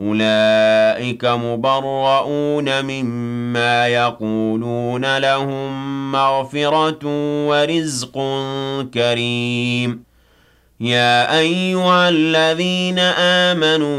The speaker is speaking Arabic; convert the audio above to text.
أولئك مبرؤون مما يقولون لهم مغفرة ورزق كريم. يا أيها الذين آمنوا